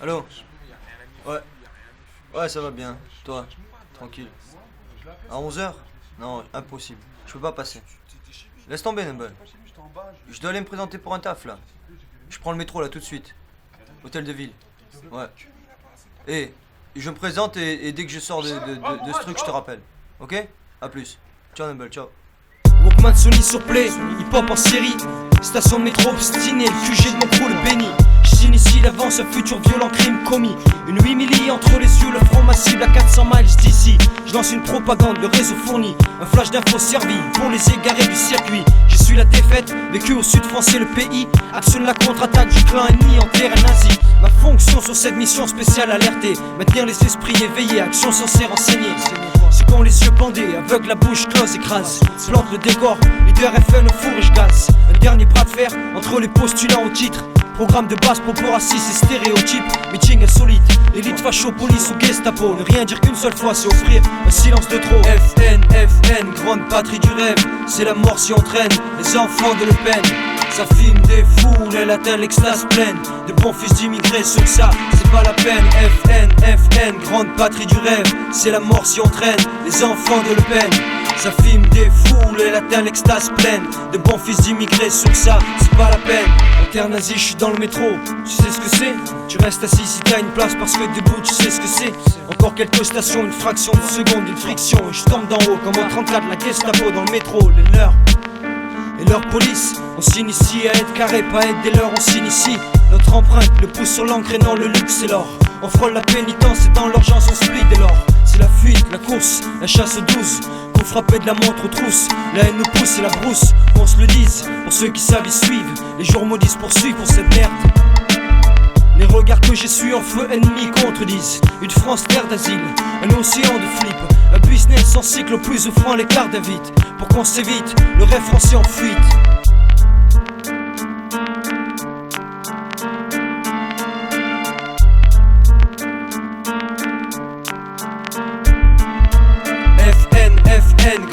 Allô Ouais. Ouais, ça va bien. Toi Tranquille. À 11h Non, impossible. Je peux pas passer. Laisse tomber, Numble. Je dois aller me présenter pour un taf là. Je prends le métro là tout de suite. Hôtel de ville. Ouais. Et je me présente et, dès que je sors de, de- ce truc, je te rappelle. Ok? A plus. Ciao, Numble, ciao. Walkman Sony sur play, hip hop en série. Station métro obstinée, le QG de mon le béni. Un futur violent crime commis. Une 8 milli entre les yeux, le front ma cible à 400 miles d'ici. Je lance une propagande, le réseau fourni. Un flash d'infos servi pour les égarés du circuit. Je suis la défaite, vécu au sud français, le pays. Actionne la contre-attaque du clan ennemi en terre nazi. Ma fonction sur cette mission spéciale alertée. Maintenir les esprits éveillés, action censée renseigner. C'est quand les yeux bandés, aveugle la bouche close, écrase. Plante le décor, leader FN au four et je les postulants au titre. Programme de base, propos racistes et stéréotypes. Meeting insolite, élite facho, police ou Gestapo. Ne rien dire qu'une seule fois, c'est offrir un silence de trop. FN, FN, grande patrie du rêve. C'est la mort si entraîne les enfants de Le Pen. Ça filme des foules, elle atteint l'extase pleine De bons fils d'immigrés sur ça, c'est pas la peine FN, FN, grande patrie du rêve C'est la mort si on traîne les enfants de Le Pen Ça des foules, elle atteint l'extase pleine. De bons fils d'immigrés sur ça, c'est pas la peine. En terre je suis dans le métro, tu sais ce que c'est? Tu restes assis si t'as une place parce que debout tu sais ce que c'est. Encore quelques stations, une fraction de seconde, une friction. Et je tombe d'en haut comme en 34, la Gestapo dans le métro, les leurs et leur police. On s'initie à être carré, pas être des leurs, on s'initie. Notre empreinte, le pouce sur l'encre et non le luxe et l'or. On frôle la pénitence et dans l'urgence on split la chasse aux douze. Qu'on frappait de la montre aux trousses. La haine nous pousse et la brousse. Qu'on se le dise, pour ceux qui savent, ils suivent. Les jours maudits poursuivent pour cette merde. Les regards que j'ai su en feu ennemi contredisent Une France terre d'asile, un océan de flip Un business sans cycle au plus offrant l'écart David Pour qu'on s'évite, le rêve français en fuite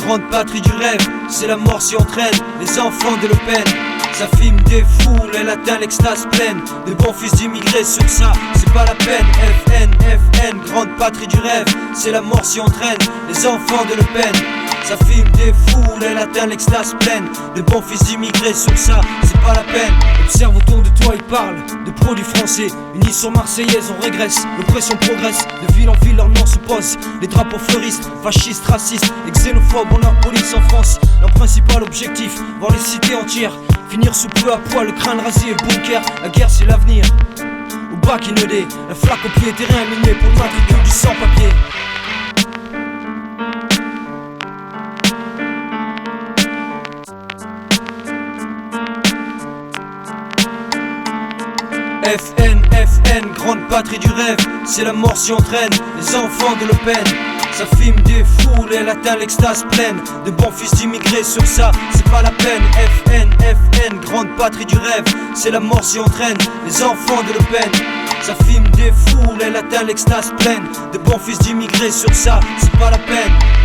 grande patrie du rêve C'est la mort si on traîne les enfants de Le Pen ça filme des foules, elle atteint l'extase pleine. De bons fils d'immigrés sur ça, c'est pas la peine grande patrie du rêve C'est la mort si on traîne les enfants de Le Pen. Ça filme des foules, elle atteint l'extase pleine. De bons fils d'immigrés sur ça, c'est pas la peine. Observe autour de toi, ils parlent de produits français. Unis sur Marseillaise, on régresse, l'oppression progresse. De ville en ville, leur nom se pose. Les drapeaux fleurissent, fascistes, racistes Et xénophobes, on leur police en France. Leur principal objectif, voir les cités entières. Finir sous peu à poil, le crâne rasé et bunker. La guerre c'est l'avenir La flaque au pied, terrain miné Pour matricule du sans-papier. FN, FN, grande patrie du rêve C'est la mort si on traîne les enfants de Le Pen ça filme des foules, elle atteint l'extase pleine. De bons fils d'immigrés sur ça, c'est pas la peine. FN, FN, grande patrie du rêve C'est la mort si on traîne. Les enfants de Le Pen. Ça filme des foules, elle atteint l'extase pleine. De bons fils d'immigrés sur ça, c'est pas la peine